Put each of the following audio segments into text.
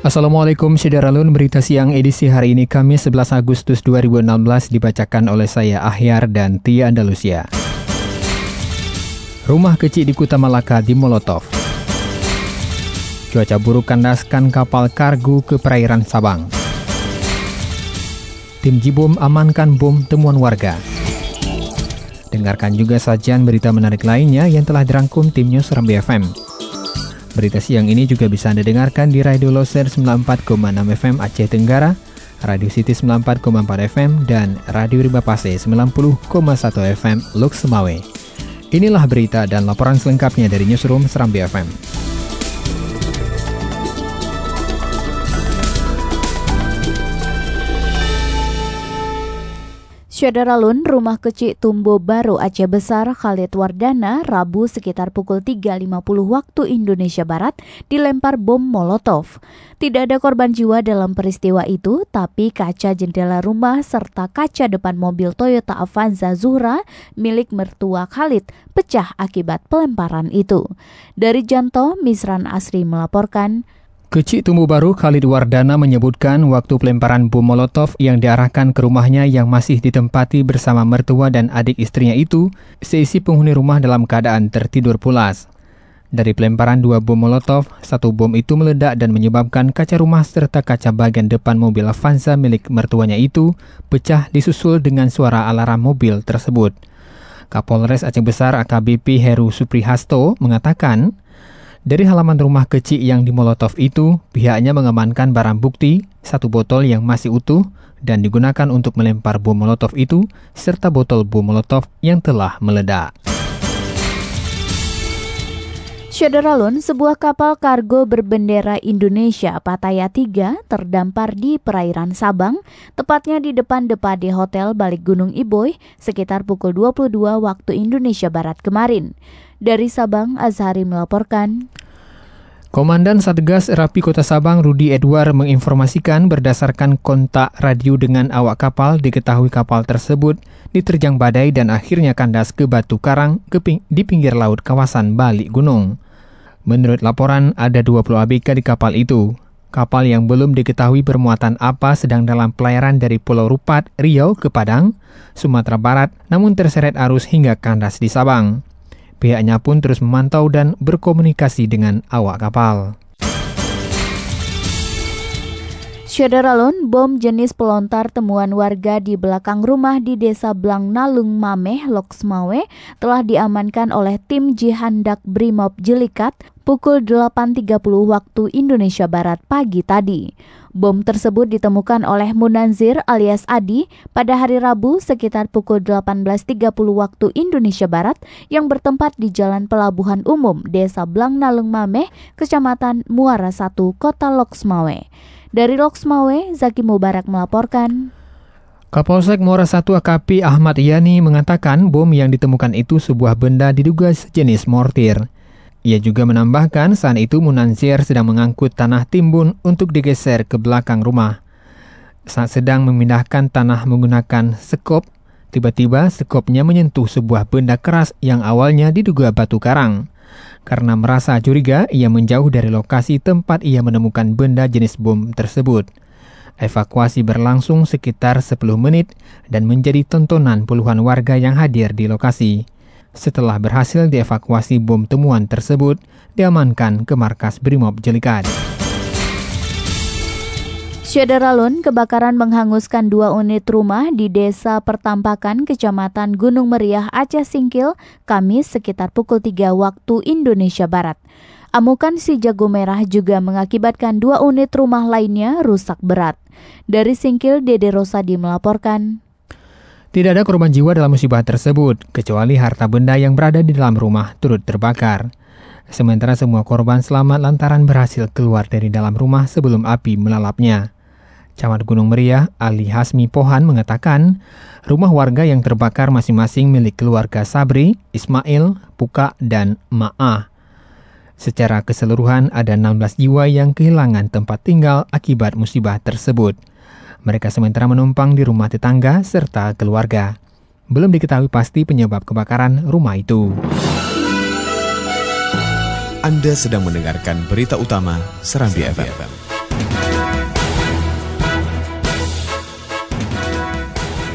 Assalamualaikum Syederalun, berita siang edisi hari ini Kamis 11 Agustus 2016 dibacakan oleh saya Ahyar dan Tia Andalusia. Rumah kecil di Kuta Malaka di Molotov. Cuaca buruk kandaskan kapal kargo ke perairan Sabang. Tim Jibom amankan bom temuan warga. Dengarkan juga sajian berita menarik lainnya yang telah dirangkum tim News Rambi FM. Berita siang ini juga bisa Anda dengarkan di Radio Loser 94,6 FM Aceh Tenggara, Radio City 94,4 FM, dan Radio Rimba Pase 90,1 FM Luk Semawe. Inilah berita dan laporan selengkapnya dari Newsroom Serambi FM. Syederalun, rumah kecil Tumbo Baru Aceh Besar Khalid Wardana Rabu sekitar pukul 3.50 waktu Indonesia Barat dilempar bom Molotov. Tidak ada korban jiwa dalam peristiwa itu, tapi kaca jendela rumah serta kaca depan mobil Toyota Avanza Zuhra milik mertua Khalid pecah akibat pelemparan itu. Dari Janto, Misran Asri melaporkan, Kecik Tumbuh Baru Khalid Wardana menyebutkan waktu pelemparan bom Molotov yang diarahkan ke rumahnya yang masih ditempati bersama mertua dan adik istrinya itu, seisi penghuni rumah dalam keadaan tertidur pulas. Dari pelemparan dua bom Molotov, satu bom itu meledak dan menyebabkan kaca rumah serta kaca bagian depan mobil Avanza milik mertuanya itu pecah disusul dengan suara alarm mobil tersebut. Kapolres Aceh Besar AKBP Heru Suprihasto mengatakan, dari halaman rumah kecil yang dimolotov itu, pihaknya mengamankan barang bukti, satu botol yang masih utuh, dan digunakan untuk melempar bom molotov itu, serta botol bom molotov yang telah meledak. Syederalun, sebuah kapal kargo berbendera Indonesia Pataya 3 terdampar di perairan Sabang, tepatnya di depan di Hotel Balik Gunung Iboy sekitar pukul 22 waktu Indonesia Barat kemarin. Dari Sabang, Azhari melaporkan. Komandan Satgas Rapi Kota Sabang Rudi Edward menginformasikan berdasarkan kontak radio dengan awak kapal diketahui kapal tersebut diterjang badai dan akhirnya kandas ke batu karang di pinggir laut kawasan Balik Gunung. Menurut laporan ada 20 ABK di kapal itu. Kapal yang belum diketahui bermuatan apa sedang dalam pelayaran dari Pulau Rupat, Riau ke Padang, Sumatera Barat namun terseret arus hingga kandas di Sabang. Pihaknya pun terus memantau dan berkomunikasi dengan awak kapal. Syederalun, bom jenis pelontar temuan warga di belakang rumah di desa Blang Nalung Mameh, Loksmawe telah diamankan oleh tim Jihandak Brimob Jelikat pukul 8.30 waktu Indonesia Barat pagi tadi. Bom tersebut ditemukan oleh Munanzir alias Adi pada hari Rabu sekitar pukul 18.30 waktu Indonesia Barat yang bertempat di Jalan Pelabuhan Umum Desa Blang Nalung Mameh, Kecamatan Muara 1, Kota Loksmawe. Dari Loksmawe, Zaki Mubarak melaporkan. Kapolsek Muara 1 AKP Ahmad Yani mengatakan bom yang ditemukan itu sebuah benda diduga sejenis mortir. Ia juga menambahkan saat itu Munanzir sedang mengangkut tanah timbun untuk digeser ke belakang rumah. Saat sedang memindahkan tanah menggunakan sekop, tiba-tiba sekopnya menyentuh sebuah benda keras yang awalnya diduga batu karang. Karena merasa curiga, ia menjauh dari lokasi tempat ia menemukan benda jenis bom tersebut. Evakuasi berlangsung sekitar 10 menit dan menjadi tontonan puluhan warga yang hadir di lokasi. Setelah berhasil dievakuasi bom temuan tersebut, diamankan ke markas Brimob Jelikat. Syederalun, kebakaran menghanguskan dua unit rumah di Desa Pertampakan, Kecamatan Gunung Meriah, Aceh Singkil, Kamis sekitar pukul 3 waktu Indonesia Barat. Amukan si jago merah juga mengakibatkan dua unit rumah lainnya rusak berat. Dari Singkil, Dede Rosadi melaporkan. Tidak ada korban jiwa dalam musibah tersebut, kecuali harta benda yang berada di dalam rumah turut terbakar. Sementara semua korban selamat lantaran berhasil keluar dari dalam rumah sebelum api melalapnya. Camat Gunung Meriah, Ali Hasmi Pohan mengatakan, rumah warga yang terbakar masing-masing milik keluarga Sabri, Ismail, Puka, dan Ma'ah. Secara keseluruhan ada 16 jiwa yang kehilangan tempat tinggal akibat musibah tersebut. Mereka sementara menumpang di rumah tetangga serta keluarga. Belum diketahui pasti penyebab kebakaran rumah itu. Anda sedang mendengarkan berita utama Serambi, FM. FM.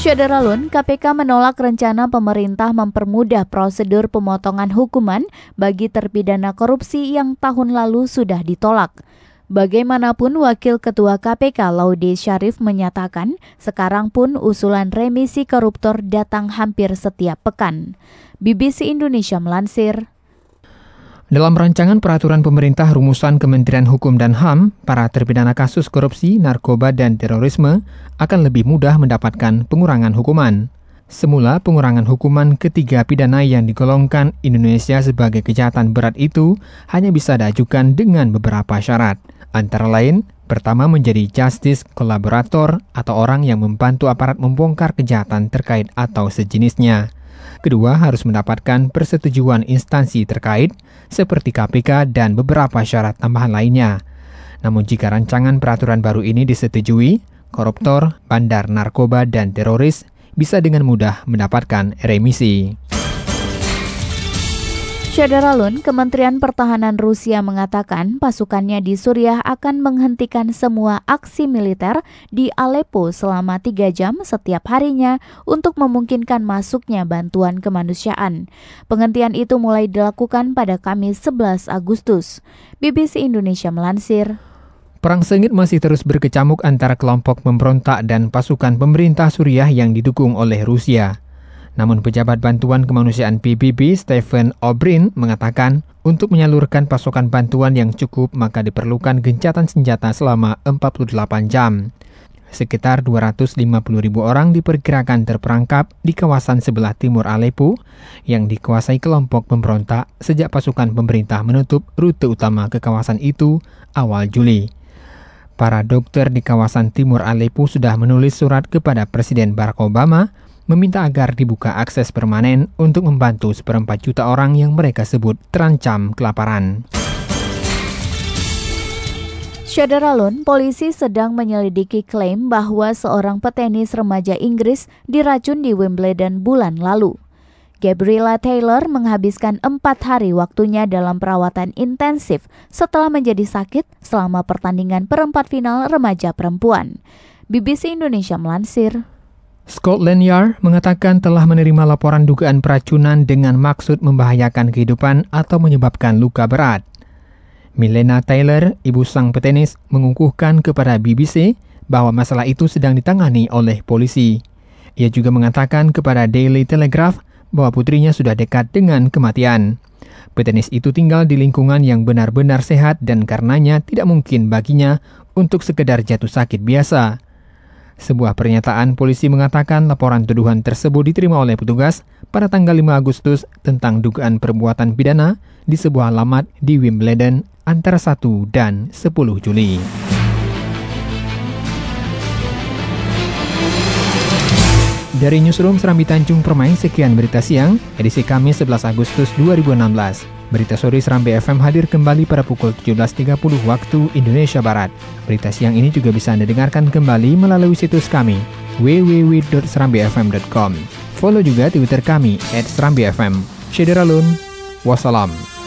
Syederalun, KPK menolak rencana pemerintah mempermudah prosedur pemotongan hukuman bagi terpidana korupsi yang tahun lalu sudah ditolak. Bagaimanapun Wakil Ketua KPK Laude Syarif menyatakan, sekarang pun usulan remisi koruptor datang hampir setiap pekan. BBC Indonesia melansir, dalam rancangan peraturan pemerintah rumusan Kementerian Hukum dan HAM, para terpidana kasus korupsi, narkoba, dan terorisme akan lebih mudah mendapatkan pengurangan hukuman. Semula, pengurangan hukuman ketiga pidana yang digolongkan Indonesia sebagai kejahatan berat itu hanya bisa diajukan dengan beberapa syarat. Antara lain, pertama menjadi justice kolaborator atau orang yang membantu aparat membongkar kejahatan terkait atau sejenisnya. Kedua, harus mendapatkan persetujuan instansi terkait seperti KPK dan beberapa syarat tambahan lainnya. Namun jika rancangan peraturan baru ini disetujui, koruptor, bandar narkoba, dan teroris bisa dengan mudah mendapatkan remisi. Syadaralun, Kementerian Pertahanan Rusia mengatakan pasukannya di Suriah akan menghentikan semua aksi militer di Aleppo selama tiga jam setiap harinya untuk memungkinkan masuknya bantuan kemanusiaan. Penghentian itu mulai dilakukan pada Kamis 11 Agustus. BBC Indonesia melansir, Perang sengit masih terus berkecamuk antara kelompok pemberontak dan pasukan pemerintah Suriah yang didukung oleh Rusia. Namun pejabat bantuan kemanusiaan PBB Stephen O'Brien mengatakan untuk menyalurkan pasokan bantuan yang cukup maka diperlukan gencatan senjata selama 48 jam. Sekitar 250 ribu orang diperkirakan terperangkap di kawasan sebelah timur Aleppo yang dikuasai kelompok pemberontak sejak pasukan pemerintah menutup rute utama ke kawasan itu awal Juli. Para dokter di kawasan timur Aleppo sudah menulis surat kepada Presiden Barack Obama meminta agar dibuka akses permanen untuk membantu seperempat juta orang yang mereka sebut terancam kelaparan. Syadaralun, polisi sedang menyelidiki klaim bahwa seorang petenis remaja Inggris diracun di Wimbledon bulan lalu. Gabriela Taylor menghabiskan empat hari waktunya dalam perawatan intensif setelah menjadi sakit selama pertandingan perempat final remaja perempuan. BBC Indonesia melansir, Scotland Yard mengatakan telah menerima laporan dugaan peracunan dengan maksud membahayakan kehidupan atau menyebabkan luka berat. Milena Taylor, ibu sang petenis, mengukuhkan kepada BBC bahwa masalah itu sedang ditangani oleh polisi. Ia juga mengatakan kepada Daily Telegraph bahwa putrinya sudah dekat dengan kematian. Petenis itu tinggal di lingkungan yang benar-benar sehat dan karenanya tidak mungkin baginya untuk sekedar jatuh sakit biasa. Sebuah pernyataan polisi mengatakan laporan tuduhan tersebut diterima oleh petugas pada tanggal 5 Agustus tentang dugaan perbuatan pidana di sebuah alamat di Wimbledon antara 1 dan 10 Juli. Dari Newsroom Serambi Tanjung Permai, sekian berita siang, edisi Kamis 11 Agustus 2016. Berita sore Serambi FM hadir kembali pada pukul 17.30 waktu Indonesia Barat. Berita siang ini juga bisa Anda dengarkan kembali melalui situs kami www.serambifm.com. Follow juga Twitter kami @serambifm. Syederalun. Wassalam.